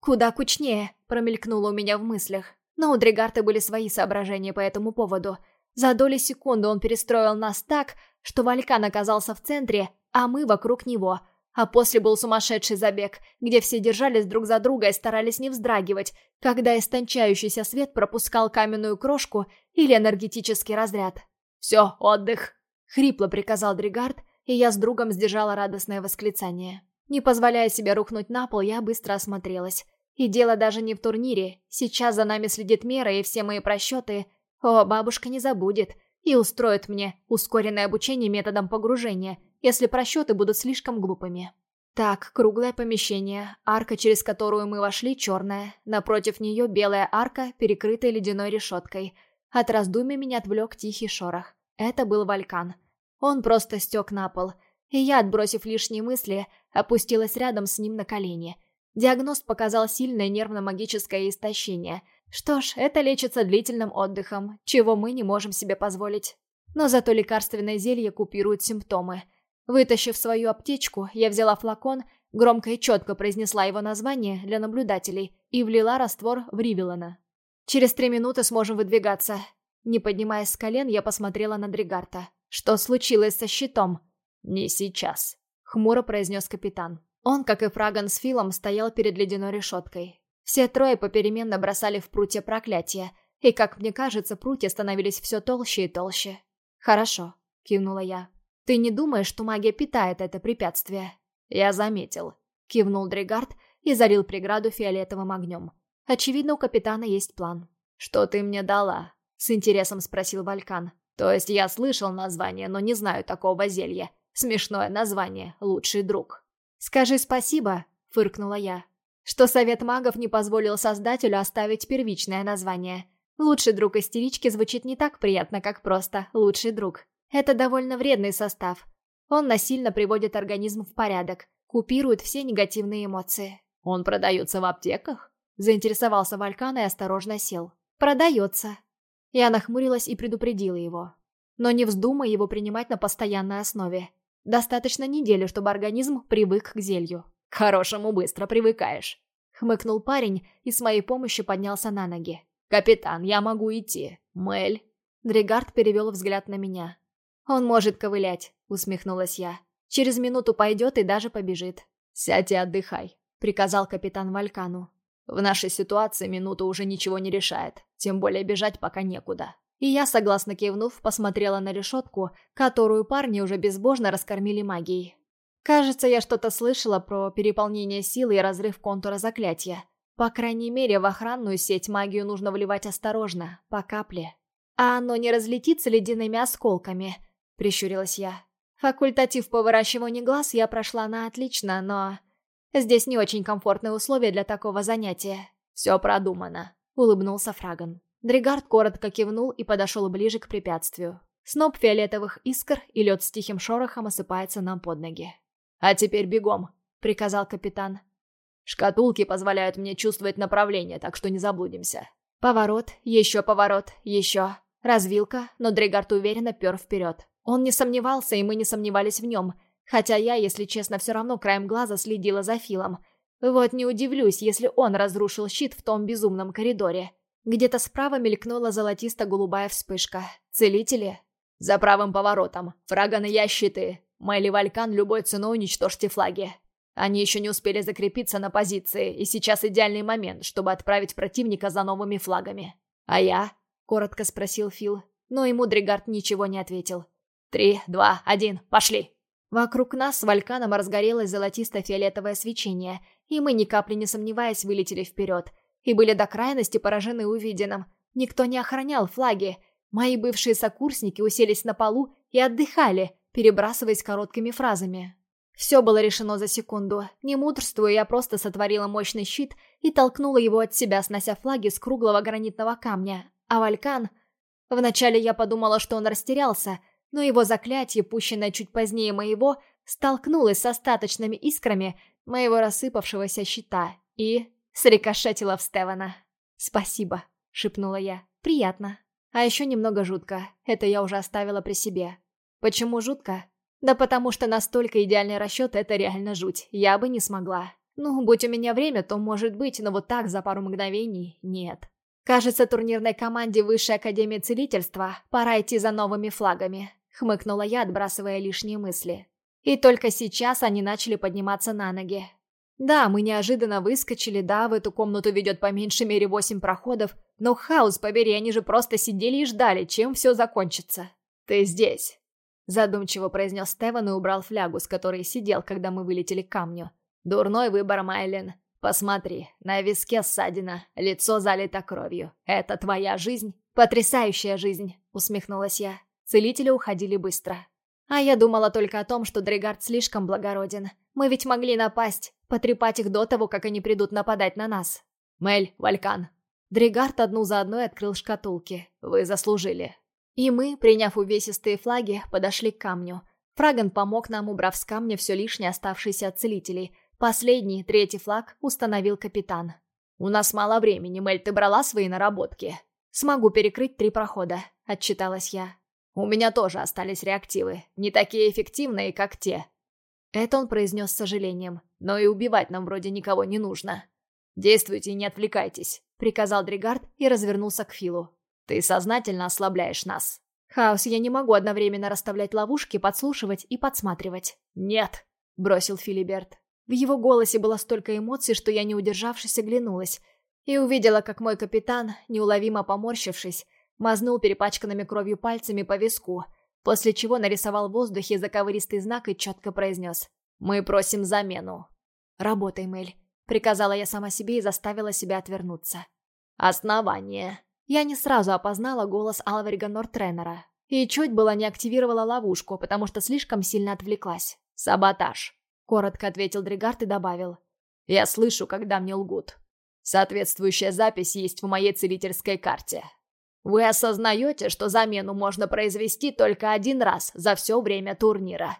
«Куда кучнее?» — промелькнуло у меня в мыслях. Но у Дригарта были свои соображения по этому поводу. За доли секунды он перестроил нас так, что Валькан оказался в центре, а мы вокруг него. А после был сумасшедший забег, где все держались друг за друга и старались не вздрагивать, когда истончающийся свет пропускал каменную крошку или энергетический разряд. «Все, отдых!» — хрипло приказал Дригард, и я с другом сдержала радостное восклицание. Не позволяя себе рухнуть на пол, я быстро осмотрелась. И дело даже не в турнире. Сейчас за нами следит Мера и все мои просчеты. О, бабушка не забудет. И устроит мне ускоренное обучение методом погружения, если просчеты будут слишком глупыми. Так, круглое помещение, арка, через которую мы вошли, черная. Напротив нее белая арка, перекрытая ледяной решеткой. От раздумий меня отвлек тихий шорох. Это был Валькан. Он просто стек на пол. И я, отбросив лишние мысли, опустилась рядом с ним на колени – Диагност показал сильное нервно-магическое истощение. Что ж, это лечится длительным отдыхом, чего мы не можем себе позволить. Но зато лекарственное зелье купирует симптомы. Вытащив свою аптечку, я взяла флакон, громко и четко произнесла его название для наблюдателей и влила раствор в Ривелана. «Через три минуты сможем выдвигаться». Не поднимаясь с колен, я посмотрела на Дригарта. «Что случилось со щитом?» «Не сейчас», — хмуро произнес капитан. Он, как и Фраган с Филом, стоял перед ледяной решеткой. Все трое попеременно бросали в прутья проклятия, и, как мне кажется, прутья становились все толще и толще. «Хорошо», — кивнула я. «Ты не думаешь, что магия питает это препятствие?» «Я заметил», — кивнул Дригард и залил преграду фиолетовым огнем. «Очевидно, у капитана есть план». «Что ты мне дала?» — с интересом спросил Валькан. «То есть я слышал название, но не знаю такого зелья. Смешное название «Лучший друг». «Скажи спасибо», — фыркнула я, что Совет магов не позволил создателю оставить первичное название. Лучший друг истерички звучит не так приятно, как просто «лучший друг». Это довольно вредный состав. Он насильно приводит организм в порядок, купирует все негативные эмоции. «Он продается в аптеках?» Заинтересовался Валькан и осторожно сел. «Продается». Я нахмурилась и предупредила его. Но не вздумай его принимать на постоянной основе. Достаточно недели, чтобы организм привык к зелью. К хорошему быстро привыкаешь. Хмыкнул парень и с моей помощью поднялся на ноги. «Капитан, я могу идти. Мэль?» Дригард перевел взгляд на меня. «Он может ковылять», — усмехнулась я. «Через минуту пойдет и даже побежит». «Сядь и отдыхай», — приказал капитан Валькану. «В нашей ситуации минута уже ничего не решает, тем более бежать пока некуда». И я, согласно кивнув, посмотрела на решетку, которую парни уже безбожно раскормили магией. Кажется, я что-то слышала про переполнение силы и разрыв контура заклятия. По крайней мере, в охранную сеть магию нужно вливать осторожно, по капле. А оно не разлетится ледяными осколками, прищурилась я. Факультатив по выращиванию глаз я прошла на отлично, но... Здесь не очень комфортные условия для такого занятия. Все продумано, улыбнулся Фраган. Дригард коротко кивнул и подошел ближе к препятствию. Сноп фиолетовых искр и лед с тихим шорохом осыпается нам под ноги. «А теперь бегом», — приказал капитан. «Шкатулки позволяют мне чувствовать направление, так что не заблудимся». Поворот, еще поворот, еще. Развилка, но Дригард уверенно пер вперед. Он не сомневался, и мы не сомневались в нем. Хотя я, если честно, все равно краем глаза следила за Филом. Вот не удивлюсь, если он разрушил щит в том безумном коридоре. Где-то справа мелькнула золотисто-голубая вспышка. Целители? За правым поворотом. Фраганы я щиты. Мэйли Валькан любой ценой уничтожьте флаги. Они еще не успели закрепиться на позиции, и сейчас идеальный момент, чтобы отправить противника за новыми флагами. «А я?» — коротко спросил Фил, но ему Дригард ничего не ответил. «Три, два, один, пошли!» Вокруг нас с Вальканом разгорелось золотисто-фиолетовое свечение, и мы, ни капли не сомневаясь, вылетели вперед — и были до крайности поражены увиденным. Никто не охранял флаги. Мои бывшие сокурсники уселись на полу и отдыхали, перебрасываясь короткими фразами. Все было решено за секунду. Не мудрствуя, я просто сотворила мощный щит и толкнула его от себя, снося флаги с круглого гранитного камня. А Валькан... Вначале я подумала, что он растерялся, но его заклятие, пущенное чуть позднее моего, столкнулось с остаточными искрами моего рассыпавшегося щита и срикошетило в Стевана. «Спасибо», — шепнула я. «Приятно». А еще немного жутко. Это я уже оставила при себе. Почему жутко? Да потому что настолько идеальный расчет — это реально жуть. Я бы не смогла. Ну, будь у меня время, то может быть, но вот так за пару мгновений — нет. Кажется, турнирной команде Высшей Академии Целительства пора идти за новыми флагами. Хмыкнула я, отбрасывая лишние мысли. И только сейчас они начали подниматься на ноги. Да, мы неожиданно выскочили, да, в эту комнату ведет по меньшей мере восемь проходов, но хаос, побери, они же просто сидели и ждали, чем все закончится. «Ты здесь», — задумчиво произнес Стеван и убрал флягу, с которой сидел, когда мы вылетели к камню. «Дурной выбор, Майлен. Посмотри, на виске ссадина, лицо залито кровью. Это твоя жизнь?» «Потрясающая жизнь», — усмехнулась я. Целители уходили быстро. А я думала только о том, что Дрегард слишком благороден. Мы ведь могли напасть, потрепать их до того, как они придут нападать на нас. Мель, Валькан. Дрегард одну за одной открыл шкатулки. Вы заслужили. И мы, приняв увесистые флаги, подошли к камню. Фраган помог нам, убрав с камня все лишнее оставшееся от целителей. Последний, третий флаг установил капитан. «У нас мало времени, Мель, ты брала свои наработки?» «Смогу перекрыть три прохода», — отчиталась я. У меня тоже остались реактивы, не такие эффективные, как те. Это он произнес с сожалением. Но и убивать нам вроде никого не нужно. Действуйте и не отвлекайтесь, приказал Дригард и развернулся к Филу. Ты сознательно ослабляешь нас. Хаос, я не могу одновременно расставлять ловушки, подслушивать и подсматривать. Нет, бросил Филиберт. В его голосе было столько эмоций, что я, не удержавшись, оглянулась. И увидела, как мой капитан, неуловимо поморщившись, мазнул перепачканными кровью пальцами по виску, после чего нарисовал в воздухе заковыристый знак и четко произнес «Мы просим замену». «Работай, Мэль», — приказала я сама себе и заставила себя отвернуться. «Основание». Я не сразу опознала голос Алварига Нортренера и чуть было не активировала ловушку, потому что слишком сильно отвлеклась. «Саботаж», — коротко ответил Дригард и добавил. «Я слышу, когда мне лгут. Соответствующая запись есть в моей целительской карте. Вы осознаете, что замену можно произвести только один раз за все время турнира?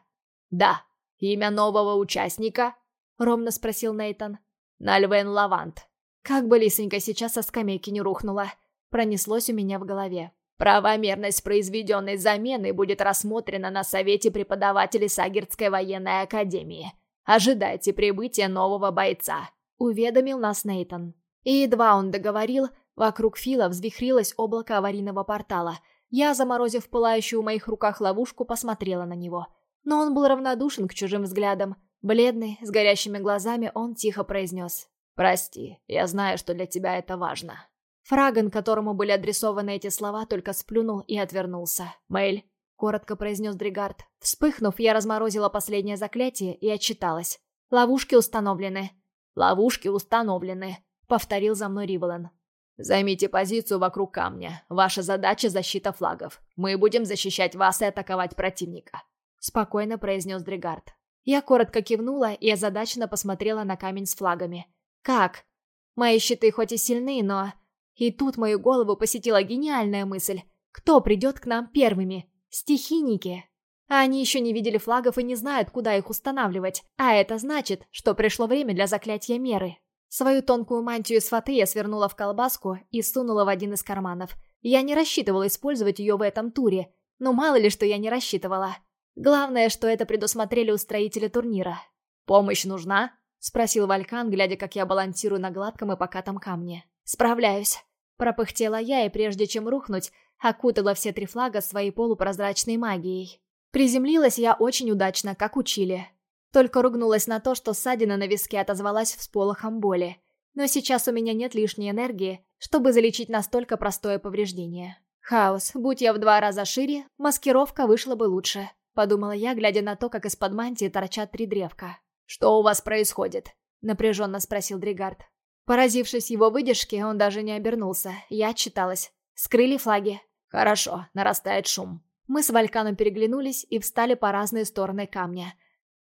Да. Имя нового участника? Ровно спросил Нейтан. Нальвен Лавант. Как бы лисонька сейчас со скамейки не рухнула. Пронеслось у меня в голове. Правомерность произведенной замены будет рассмотрена на Совете преподавателей Сагердской военной академии. Ожидайте прибытия нового бойца», — уведомил нас Нейтан. И едва он договорил, Вокруг Фила взвихрилось облако аварийного портала. Я, заморозив пылающую в моих руках ловушку, посмотрела на него. Но он был равнодушен к чужим взглядам. Бледный, с горящими глазами, он тихо произнес. «Прости, я знаю, что для тебя это важно». Фраган, которому были адресованы эти слова, только сплюнул и отвернулся. «Мэйль», — коротко произнес Дригард. Вспыхнув, я разморозила последнее заклятие и отчиталась. «Ловушки установлены». «Ловушки установлены», — повторил за мной Риволан. Займите позицию вокруг камня. Ваша задача – защита флагов. Мы будем защищать вас и атаковать противника», – спокойно произнес Дригард. Я коротко кивнула и озадаченно посмотрела на камень с флагами. «Как? Мои щиты хоть и сильны, но...» И тут мою голову посетила гениальная мысль. Кто придет к нам первыми? Стихийники. А они еще не видели флагов и не знают, куда их устанавливать. А это значит, что пришло время для заклятия меры. Свою тонкую мантию из фаты я свернула в колбаску и сунула в один из карманов. Я не рассчитывала использовать ее в этом туре, но мало ли что я не рассчитывала. Главное, что это предусмотрели устроители турнира. «Помощь нужна?» — спросил Валькан, глядя, как я балансирую на гладком и покатом камне. «Справляюсь». Пропыхтела я, и прежде чем рухнуть, окутала все три флага своей полупрозрачной магией. Приземлилась я очень удачно, как учили. Только ругнулась на то, что ссадина на виске отозвалась всполохом боли. Но сейчас у меня нет лишней энергии, чтобы залечить настолько простое повреждение. Хаос, будь я в два раза шире, маскировка вышла бы лучше. Подумала я, глядя на то, как из-под мантии торчат три древка. «Что у вас происходит?» — напряженно спросил Дригард. Поразившись его выдержке, он даже не обернулся. Я отчиталась. Скрыли флаги. «Хорошо, нарастает шум». Мы с Вальканом переглянулись и встали по разные стороны камня.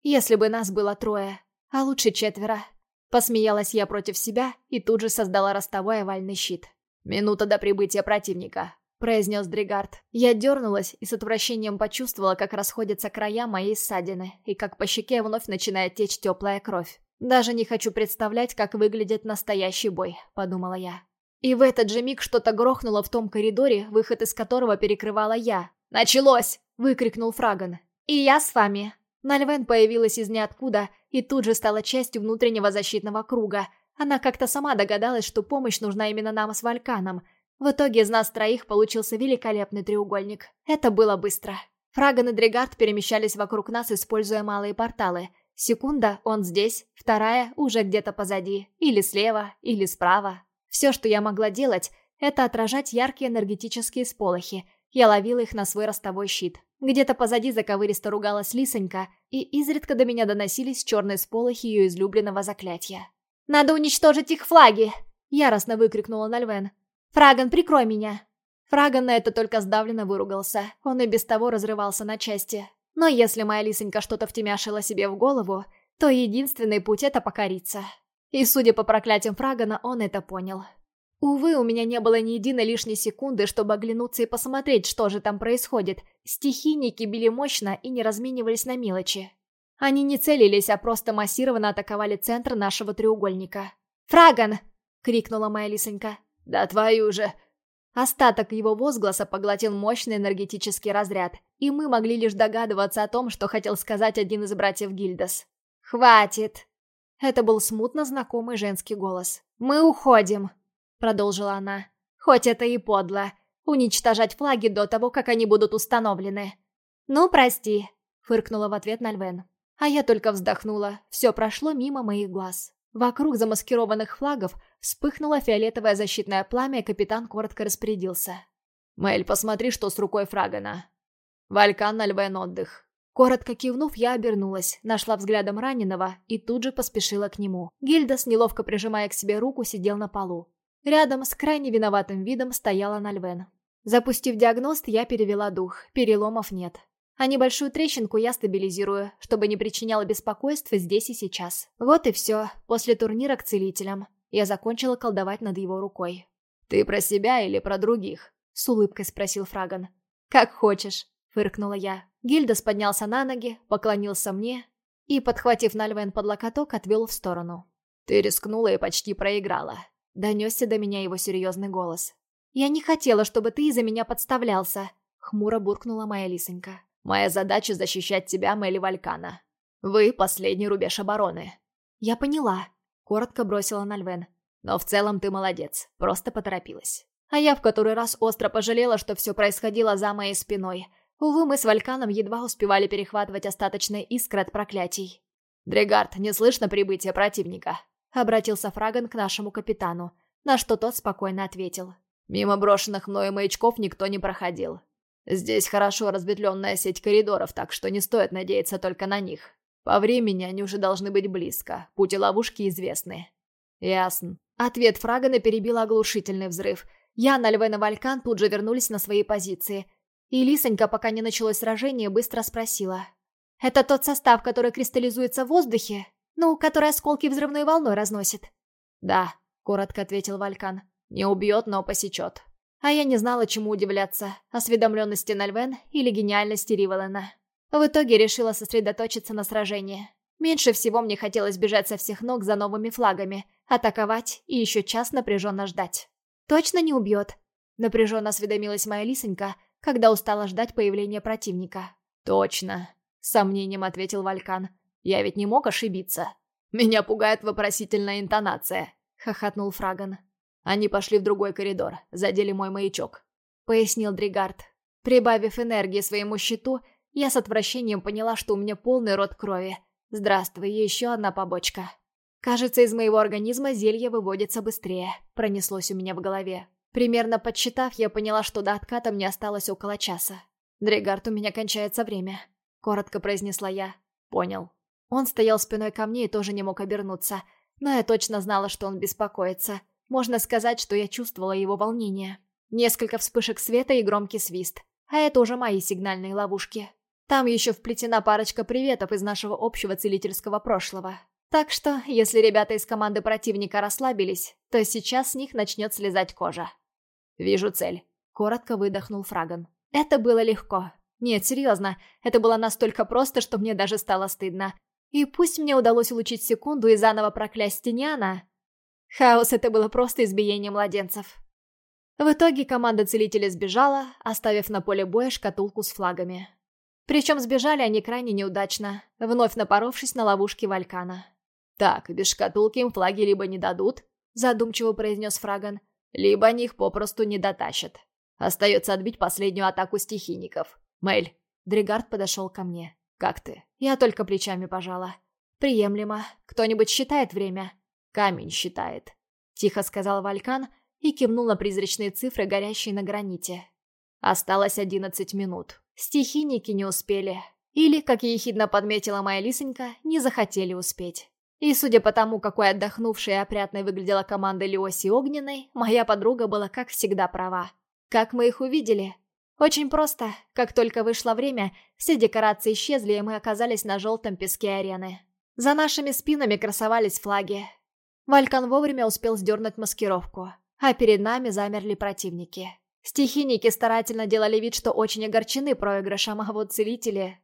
Если бы нас было трое, а лучше четверо. Посмеялась я против себя и тут же создала ростовой овальный щит. «Минута до прибытия противника», — произнес Дригард. Я дернулась и с отвращением почувствовала, как расходятся края моей ссадины, и как по щеке вновь начинает течь теплая кровь. «Даже не хочу представлять, как выглядит настоящий бой», — подумала я. И в этот же миг что-то грохнуло в том коридоре, выход из которого перекрывала я. «Началось!» — выкрикнул Фраган. «И я с вами!» Нальвен появилась из ниоткуда и тут же стала частью внутреннего защитного круга. Она как-то сама догадалась, что помощь нужна именно нам с Вальканом. В итоге из нас троих получился великолепный треугольник. Это было быстро. Фраган и Дригард перемещались вокруг нас, используя малые порталы. Секунда, он здесь, вторая уже где-то позади. Или слева, или справа. Все, что я могла делать, это отражать яркие энергетические сполохи. Я ловила их на свой ростовой щит. Где-то позади заковыристо ругалась Лисонька, и изредка до меня доносились черные сполохи ее излюбленного заклятия. «Надо уничтожить их флаги!» — яростно выкрикнула Нальвен. «Фраган, прикрой меня!» Фраган на это только сдавленно выругался. Он и без того разрывался на части. Но если моя Лисонька что-то втемяшила себе в голову, то единственный путь — это покориться. И, судя по проклятиям Фрагана, он это понял. Увы, у меня не было ни единой лишней секунды, чтобы оглянуться и посмотреть, что же там происходит. Стихийники били мощно и не разменивались на мелочи. Они не целились, а просто массированно атаковали центр нашего треугольника. «Фраган!» — крикнула моя лисонька. «Да твою же!» Остаток его возгласа поглотил мощный энергетический разряд, и мы могли лишь догадываться о том, что хотел сказать один из братьев Гильдас. «Хватит!» Это был смутно знакомый женский голос. «Мы уходим», — продолжила она. «Хоть это и подло. Уничтожать флаги до того, как они будут установлены». «Ну, прости», — фыркнула в ответ Нальвен. А я только вздохнула. Все прошло мимо моих глаз. Вокруг замаскированных флагов вспыхнуло фиолетовое защитное пламя, и капитан коротко распорядился. «Мэль, посмотри, что с рукой Фрагана. Валькан Нальвен отдых. Коротко кивнув, я обернулась, нашла взглядом раненого и тут же поспешила к нему. Гильдас, неловко прижимая к себе руку, сидел на полу. Рядом с крайне виноватым видом стояла Нальвен. Запустив диагност, я перевела дух. Переломов нет. А небольшую трещинку я стабилизирую, чтобы не причиняло беспокойства здесь и сейчас. Вот и все. После турнира к целителям. Я закончила колдовать над его рукой. «Ты про себя или про других?» С улыбкой спросил Фраган. «Как хочешь», — фыркнула я. Гильдас поднялся на ноги, поклонился мне и, подхватив Нальвен под локоток, отвел в сторону. «Ты рискнула и почти проиграла», — донесся до меня его серьезный голос. «Я не хотела, чтобы ты из-за меня подставлялся», — хмуро буркнула моя лисонька. «Моя задача — защищать тебя, Мелли Валькана. Вы — последний рубеж обороны». «Я поняла», — коротко бросила Нальвен. «Но в целом ты молодец, просто поторопилась». А я в который раз остро пожалела, что все происходило за моей спиной — Увы, мы с Вальканом едва успевали перехватывать остаточные искры от проклятий. «Дрегард, не слышно прибытия противника?» Обратился Фраган к нашему капитану, на что тот спокойно ответил. «Мимо брошенных мною маячков никто не проходил. Здесь хорошо разветвленная сеть коридоров, так что не стоит надеяться только на них. По времени они уже должны быть близко, пути ловушки известны». «Ясно». Ответ Фрагана перебил оглушительный взрыв. Я, Нальвен и Валькан тут же вернулись на свои позиции – и Лисонька, пока не началось сражение, быстро спросила. «Это тот состав, который кристаллизуется в воздухе? Ну, который осколки взрывной волной разносит?» «Да», — коротко ответил Валькан. «Не убьет, но посечет». А я не знала, чему удивляться, осведомленности Нальвен или гениальности Риволена. В итоге решила сосредоточиться на сражении. Меньше всего мне хотелось бежать со всех ног за новыми флагами, атаковать и еще час напряженно ждать. «Точно не убьет?» — напряженно осведомилась моя лисонька, когда устала ждать появления противника. «Точно», — с сомнением ответил Валькан. «Я ведь не мог ошибиться. Меня пугает вопросительная интонация», — хохотнул Фраган. «Они пошли в другой коридор, задели мой маячок», — пояснил Дригард. Прибавив энергии своему щиту, я с отвращением поняла, что у меня полный рот крови. Здравствуй, еще одна побочка. Кажется, из моего организма зелье выводится быстрее, пронеслось у меня в голове. Примерно подсчитав, я поняла, что до отката мне осталось около часа. «Дригард, у меня кончается время», — коротко произнесла я. «Понял». Он стоял спиной ко мне и тоже не мог обернуться. Но я точно знала, что он беспокоится. Можно сказать, что я чувствовала его волнение. Несколько вспышек света и громкий свист. А это уже мои сигнальные ловушки. Там еще вплетена парочка приветов из нашего общего целительского прошлого. Так что, если ребята из команды противника расслабились, то сейчас с них начнет слезать кожа. «Вижу цель», — коротко выдохнул Фраган. Это было легко. Нет, серьезно, это было настолько просто, что мне даже стало стыдно. И пусть мне удалось улучить секунду и заново проклясть Тиниана, хаос это было просто избиение младенцев. В итоге команда целителя сбежала, оставив на поле боя шкатулку с флагами. Причем сбежали они крайне неудачно, вновь напоровшись на ловушки Валькана. «Так, без шкатулки им флаги либо не дадут», — задумчиво произнес Фраган, «либо они их попросту не дотащат. Остается отбить последнюю атаку стихийников. Мэль». Дригард подошел ко мне. «Как ты?» Я только плечами пожала. «Приемлемо. Кто-нибудь считает время?» «Камень считает», — тихо сказал Валькан и кивнул на призрачные цифры, горящие на граните. Осталось одиннадцать минут. Стихийники не успели. Или, как ехидно подметила моя лисонька, не захотели успеть. И судя по тому, какой отдохнувшей и опрятной выглядела команда Леоси Огненной, моя подруга была, как всегда, права. Как мы их увидели? Очень просто. Как только вышло время, все декорации исчезли, и мы оказались на желтом песке арены. За нашими спинами красовались флаги. Валькан вовремя успел сдернуть маскировку, а перед нами замерли противники. Стихийники старательно делали вид, что очень огорчены проигрышем, а вот целители...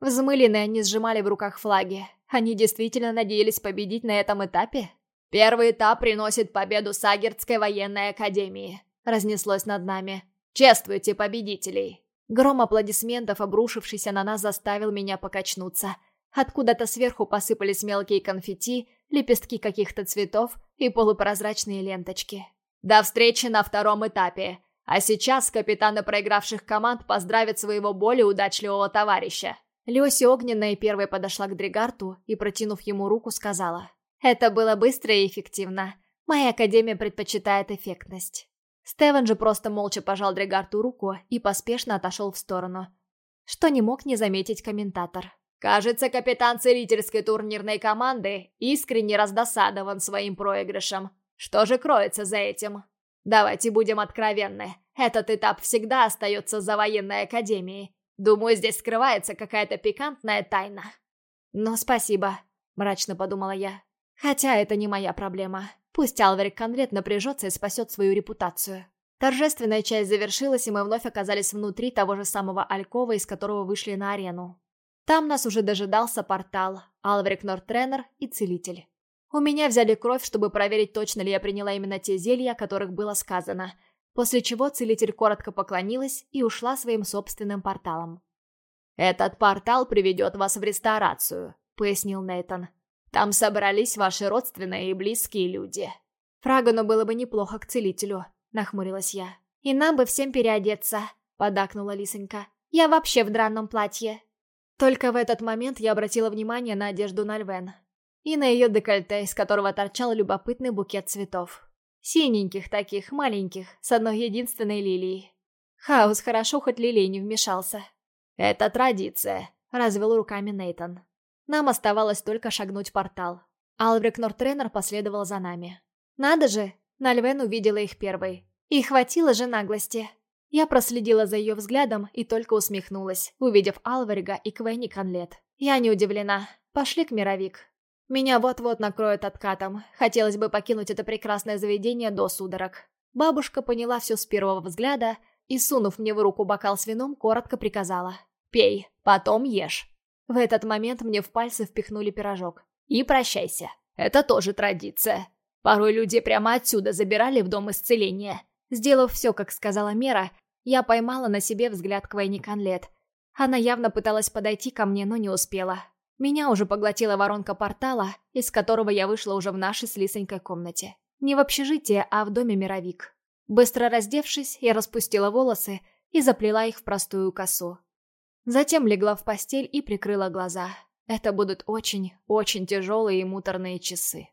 Взмыленные они сжимали в руках флаги. Они действительно надеялись победить на этом этапе? «Первый этап приносит победу Сагердской военной академии», — разнеслось над нами. «Чествуйте победителей!» Гром аплодисментов, обрушившийся на нас, заставил меня покачнуться. Откуда-то сверху посыпались мелкие конфетти, лепестки каких-то цветов и полупрозрачные ленточки. «До встречи на втором этапе!» А сейчас капитаны проигравших команд поздравят своего более удачливого товарища. Лёся Огненная первой подошла к Дригарту и, протянув ему руку, сказала. «Это было быстро и эффективно. Моя академия предпочитает эффектность». Стевен же просто молча пожал Дригарту руку и поспешно отошел в сторону. Что не мог не заметить комментатор. «Кажется, капитан целительской турнирной команды искренне раздосадован своим проигрышем. Что же кроется за этим?» Давайте будем откровенны. Этот этап всегда остается за военной академией. Думаю, здесь скрывается какая-то пикантная тайна. «Ну, спасибо», — мрачно подумала я. «Хотя это не моя проблема. Пусть Алварик Конвет напряжется и спасет свою репутацию». Торжественная часть завершилась, и мы вновь оказались внутри того же самого Алькова, из которого вышли на арену. Там нас уже дожидался портал, Алварик Нортренер и Целитель. У меня взяли кровь, чтобы проверить, точно ли я приняла именно те зелья, о которых было сказано, после чего целитель коротко поклонилась и ушла своим собственным порталом. «Этот портал приведет вас в ресторацию», — пояснил Нейтон. «Там собрались ваши родственные и близкие люди». «Фрагану было бы неплохо к целителю», — нахмурилась я. «И нам бы всем переодеться», — подакнула Лисонька. «Я вообще в дранном платье». Только в этот момент я обратила внимание на одежду Нальвен и на ее декольте, из которого торчал любопытный букет цветов. Синеньких таких, маленьких, с одной единственной лилией. Хаос хорошо, хоть лилий не вмешался. «Это традиция», — развел руками Нейтон. Нам оставалось только шагнуть портал. Албрик Нортренер последовал за нами. Надо же, Нальвен увидела их первой. И хватило же наглости. Я проследила за ее взглядом и только усмехнулась, увидев Алварига и Квенни Конлет. Я не удивлена. Пошли к Мировик. Меня вот-вот накроют откатом. Хотелось бы покинуть это прекрасное заведение до судорог. Бабушка поняла все с первого взгляда и, сунув мне в руку бокал с вином, коротко приказала. «Пей, потом ешь». В этот момент мне в пальцы впихнули пирожок. «И прощайся. Это тоже традиция. Порой люди прямо отсюда забирали в дом исцеления». Сделав все, как сказала Мера, я поймала на себе взгляд Квейни Конлет. Она явно пыталась подойти ко мне, но не успела. Меня уже поглотила воронка портала, из которого я вышла уже в нашей с Лисонькой комнате. Не в общежитии, а в доме Мировик. Быстро раздевшись, я распустила волосы и заплела их в простую косу. Затем легла в постель и прикрыла глаза. Это будут очень, очень тяжелые и муторные часы.